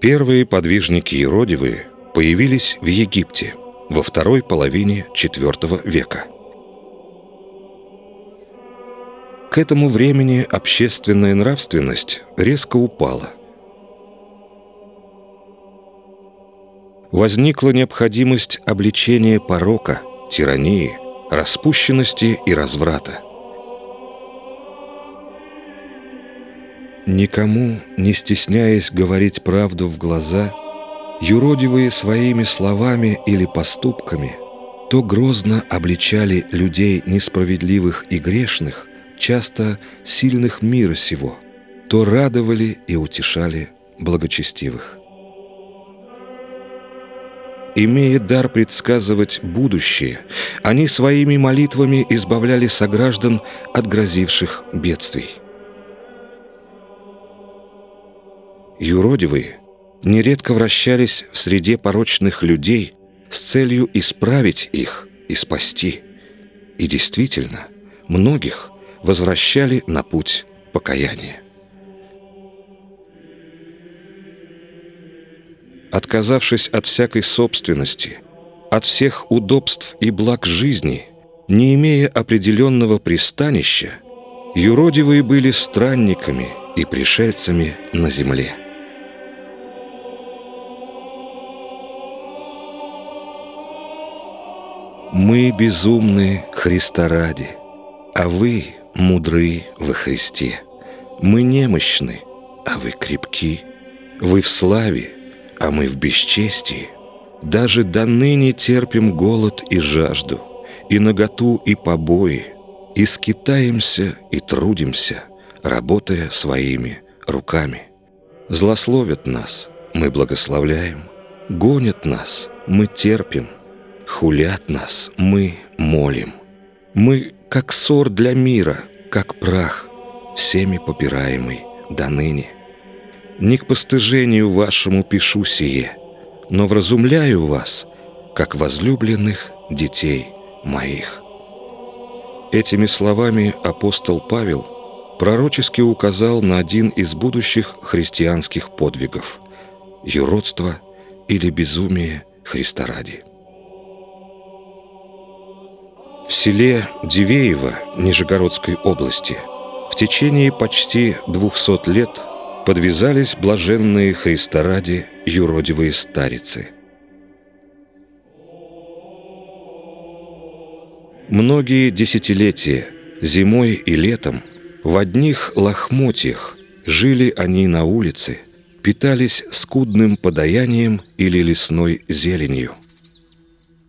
Первые подвижники Еродивые появились в Египте во второй половине IV века. К этому времени общественная нравственность резко упала. Возникла необходимость обличения порока, тирании, распущенности и разврата – Никому, не стесняясь говорить правду в глаза, юродивые своими словами или поступками то грозно обличали людей несправедливых и грешных, часто сильных мира сего, то радовали и утешали благочестивых. Имея дар предсказывать будущее, они своими молитвами избавляли сограждан от грозивших бедствий. Юродивые нередко вращались в среде порочных людей с целью исправить их и спасти. И действительно, многих возвращали на путь покаяния. Отказавшись от всякой собственности, от всех удобств и благ жизни, не имея определенного пристанища, юродивые были странниками и пришельцами на земле. Мы безумны Христа ради, а вы мудры во Христе. Мы немощны, а вы крепки. Вы в славе, а мы в бесчестии. Даже до ныне терпим голод и жажду, и наготу, и побои, и скитаемся, и трудимся, работая своими руками. Злословят нас, мы благословляем, гонят нас, мы терпим – Хулят нас, мы молим. Мы, как ссор для мира, как прах, всеми попираемый до ныне. Не к постыжению вашему пишу сие, но вразумляю вас, как возлюбленных детей моих». Этими словами апостол Павел пророчески указал на один из будущих христианских подвигов – юродство или безумие Христа ради. В селе Дивеево Нижегородской области в течение почти 200 лет подвязались блаженные Христа ради юродивые старицы. Многие десятилетия, зимой и летом, в одних лохмотьях жили они на улице, питались скудным подаянием или лесной зеленью –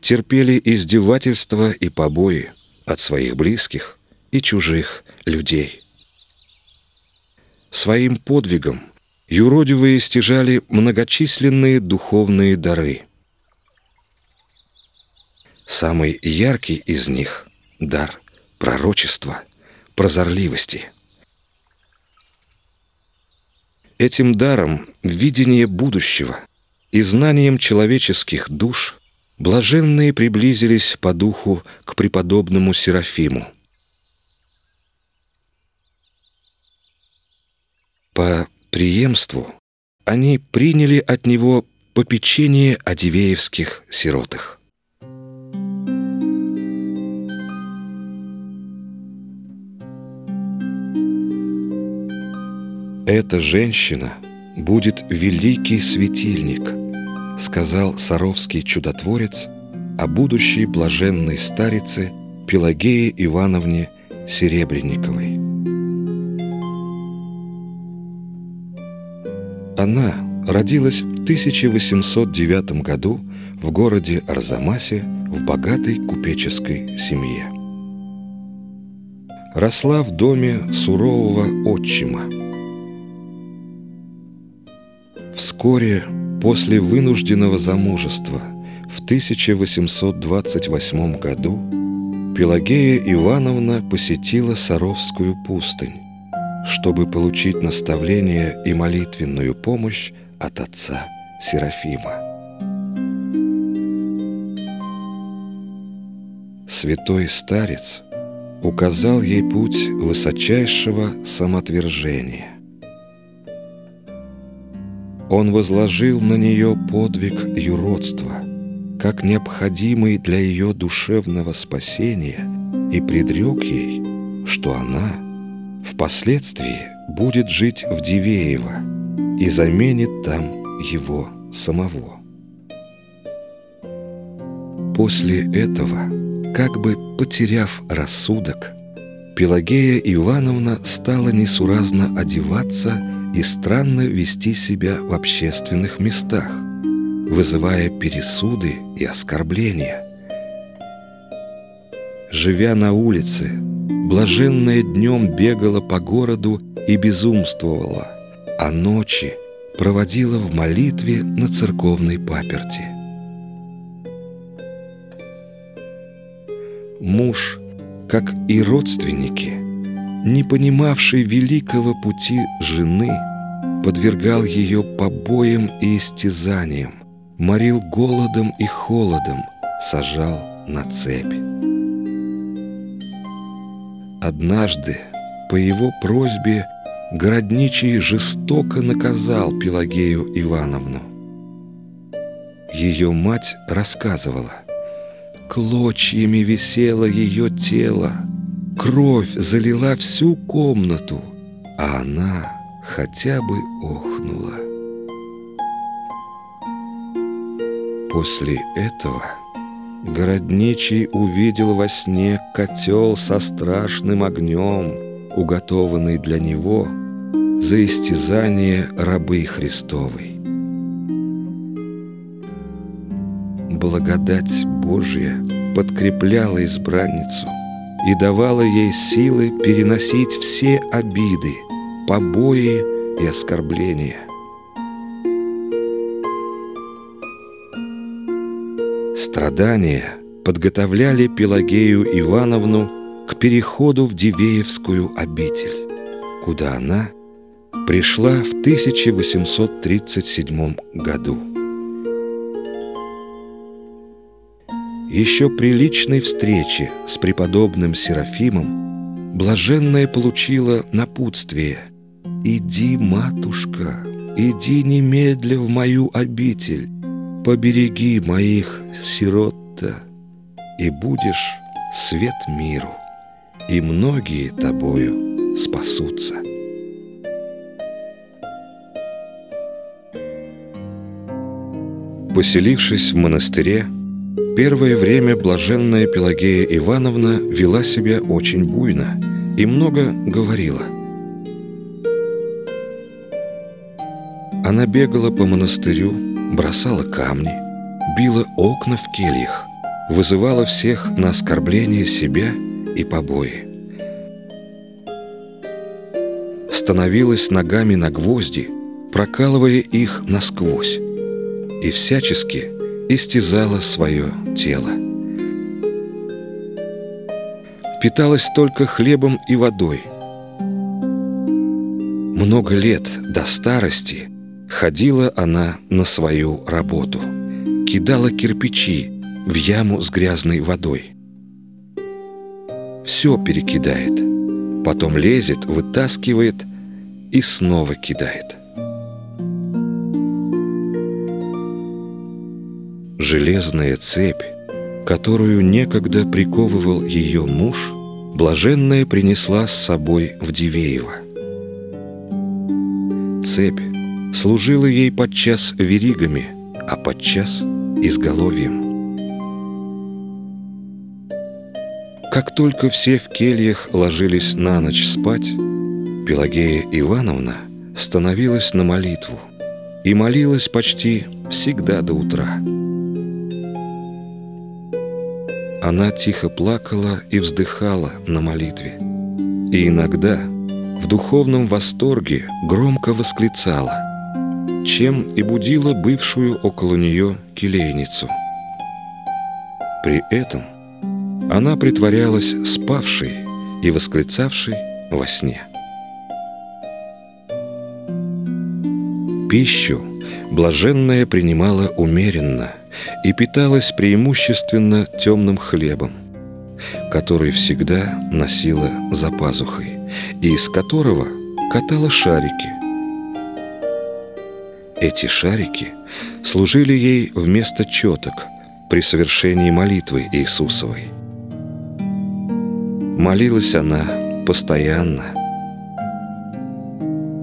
терпели издевательства и побои от своих близких и чужих людей. Своим подвигом юродивые стяжали многочисленные духовные дары. Самый яркий из них — дар пророчества, прозорливости. Этим даром видение будущего и знанием человеческих душ блаженные приблизились по духу к преподобному Серафиму. По преемству они приняли от него попечение о дивеевских сиротах. Эта женщина будет великий светильник – сказал Саровский чудотворец о будущей блаженной старице Пелагее Ивановне Серебренниковой. Она родилась в 1809 году в городе Арзамасе в богатой купеческой семье. Росла в доме сурового отчима. Вскоре После вынужденного замужества в 1828 году Пелагея Ивановна посетила Саровскую пустынь, чтобы получить наставление и молитвенную помощь от отца Серафима. Святой старец указал ей путь высочайшего самоотвержения – Он возложил на нее подвиг юродства, как необходимый для ее душевного спасения, и предрек ей, что она впоследствии будет жить в Дивеево и заменит там его самого. После этого, как бы потеряв рассудок, Пелагея Ивановна стала несуразно одеваться и странно вести себя в общественных местах, вызывая пересуды и оскорбления. Живя на улице, блаженная днем бегала по городу и безумствовала, а ночи проводила в молитве на церковной паперти. Муж, как и родственники, не понимавший великого пути жены, подвергал ее побоям и истязаниям, морил голодом и холодом, сажал на цепь. Однажды, по его просьбе, городничий жестоко наказал Пелагею Ивановну. Ее мать рассказывала, клочьями висело ее тело, Кровь залила всю комнату, а она хотя бы охнула. После этого городничий увидел во сне котел со страшным огнем, уготованный для него за истязание рабы Христовой. Благодать Божья подкрепляла избранницу – и давала ей силы переносить все обиды, побои и оскорбления. Страдания подготовляли Пелагею Ивановну к переходу в Дивеевскую обитель, куда она пришла в 1837 году. Еще при личной встрече с преподобным Серафимом блаженная получила напутствие «Иди, матушка, иди немедля в мою обитель, побереги моих сирот-то, и будешь свет миру, и многие тобою спасутся». Поселившись в монастыре, Первое время блаженная Пелагея Ивановна вела себя очень буйно и много говорила. Она бегала по монастырю, бросала камни, била окна в кельях, вызывала всех на оскорбление себя и побои. Становилась ногами на гвозди, прокалывая их насквозь, и всячески – истязала свое тело. Питалась только хлебом и водой. Много лет до старости ходила она на свою работу, кидала кирпичи в яму с грязной водой. Все перекидает, потом лезет, вытаскивает и снова кидает. Железная цепь, которую некогда приковывал ее муж, блаженная принесла с собой в Дивеево. Цепь служила ей подчас веригами, а подчас изголовьем. Как только все в кельях ложились на ночь спать, Пелагея Ивановна становилась на молитву и молилась почти всегда до утра. Она тихо плакала и вздыхала на молитве. И иногда в духовном восторге громко восклицала, чем и будила бывшую около нее келейницу. При этом она притворялась спавшей и восклицавшей во сне. Пищу блаженная принимала умеренно – и питалась преимущественно темным хлебом, который всегда носила за пазухой и из которого катала шарики. Эти шарики служили ей вместо четок при совершении молитвы Иисусовой. Молилась она постоянно –